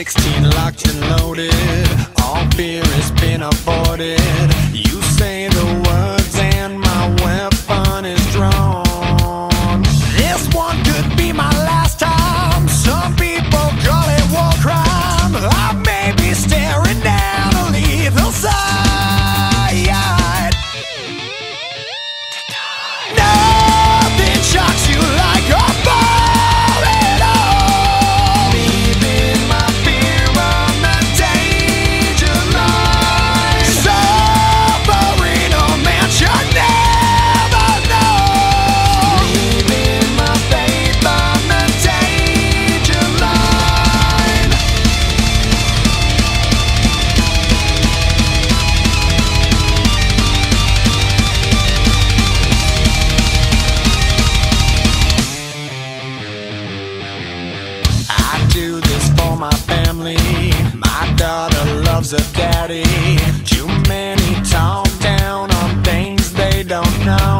16 locked and loaded. All fear has been aborted. You my family. My daughter loves her daddy. Too many talk down on things they don't know.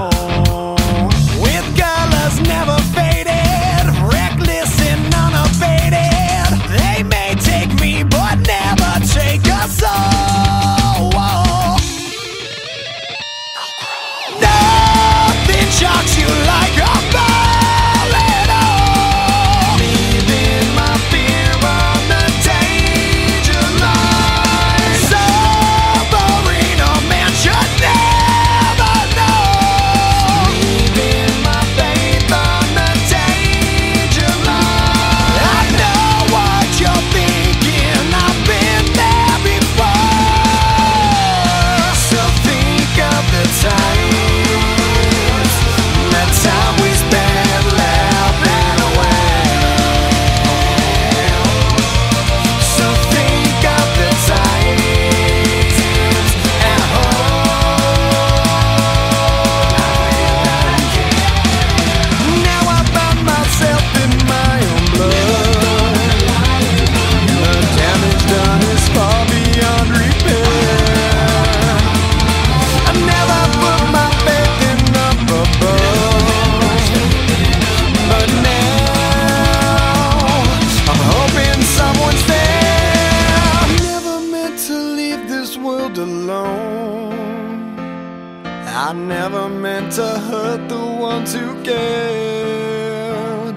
I hurt the ones who cared.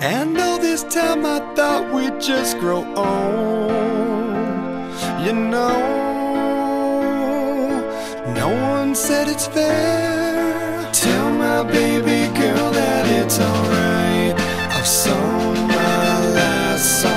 And all this time I thought we'd just grow old. You know, no one said it's fair. Tell my baby girl that it's alright. I've sown my last song.